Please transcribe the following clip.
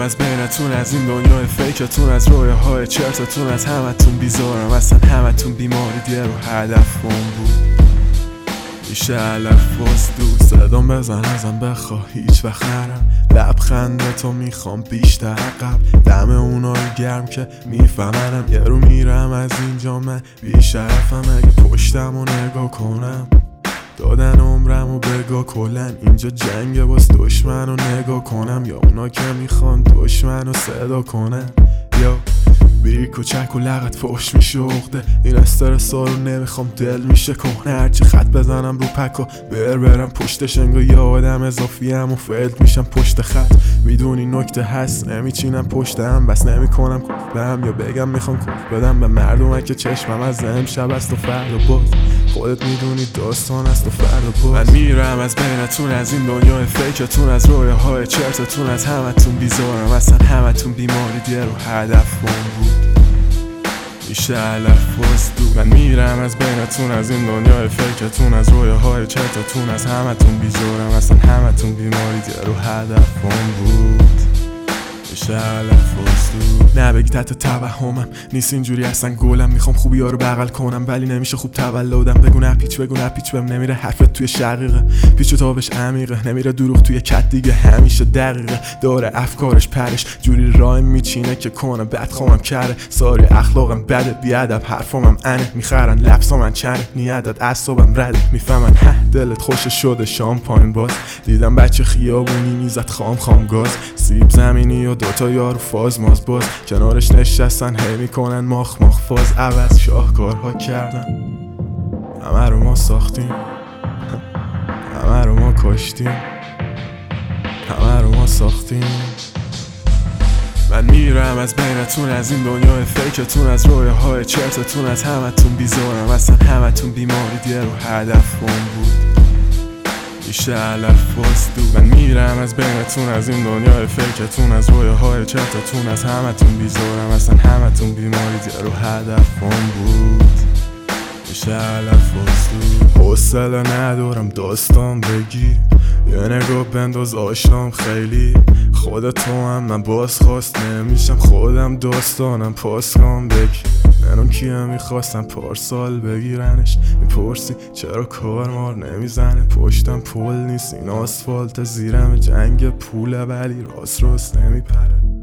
از بینتون از این دنیای فیکتون از های چرتتون از همتون بیزارم. اصلا همتون بیماری دیه رو هدف بود. میشه علف باز دو صدام بزن ازم بخوا. هیچ وقت نرم. لبخنده تو می‌خوام بیشتر عقب. دم اونایی گرم که میفهمنم. یه رو میرم از اینجا من. بیشرفم اگه پشتم و نگاه کنم. دادن عمرم و بگاه کلن. اینجا جنگ باز دشمن رو نگاه کنم. یا اونا که می‌خوان دشمن رو صدا کنن. یا بیری کوچک و لغت فوش میشه اغده این استرس رو نمی‌خوام دل میشه کنه هرچی خط بزنم رو پک و بر برم. پشت شنگو یا آدم اضافی هم و میشم پشت خط. می‌دونی نکته هست نمیچینم پشتم. بس نمی‌کنم هم یا بگم می‌خوام بدم به مردم که چشمم از امشب است و فرد و باز. خودت می‌دونی داستان است و فرد و باز. من میرم از بینتون از این دنیای فیکتون از های چرتتون از همتون بیزارم. اصلا همتون بیماری دیر رو هدف بود. میشه علف دو من میرم از بینتون از این دنیای فکرتون از های چرتتون از همتون بیزارم. اصلا همتون بیماری دیر رو هدف بود. میشه علف نه بگی تحت توهمم. نیست اینجوری اصلا گلم. می‌خوام خوبی ها بغل کنم ولی نمیشه خوب تولدم بگو نه پیچ بگو نه پیچ بهم. نمیره حرفت توی شقیقه. پیچ و تابش عمیقه. نمیره دروغ توی کت دیگه. همیشه دقیقه. داره افکارش پرش. جوری رایم میچینه که کنه. بد خوامم کره ساری اخلاقم بده. بیادب حرفامم انه. می‌خرن لبسا من چنه. نیادت اصابم رده. می‌فهمن ه دلت خوش شده. شامپاین باز. دیدم بچه خیابونی می‌زد خام خام گاز. سیب زمینی و دوتا یارو فاز ماز باز. کنارش نشستن هی می‌کنن ماخ ماخ فاز. عوض شاهکارها کردن. همه رو ما ساختیم. همه رو ما کشتیم. همه رو ما ساختیم. من میرم از بینتون از این دنیای فیکتون از های چرتتون از همتون بیزارم. اصلا همتون بیماری دیه رو هدف بود. میشه علف دو. من میرم از بینتون از این دنیای فکرتون از های چرتتون از همتون بیزارم. اصلا همتون بیماری رو هدفم بود. میشه علف حوصله ندارم داستان بگی. یه نگاه بنداز آشنام خیلی. خودت تو هم من باز خواست نمیشم. خودم داستانم پاس کام بگی. منو کیه می‌خواستم پارسال بگیرنش؟ می‌پرسی چرا کار مار نمی‌زنه؟ پشتم پل نیست این آسفالت زیرم جنگ پوله ولی راست راست نمیپره.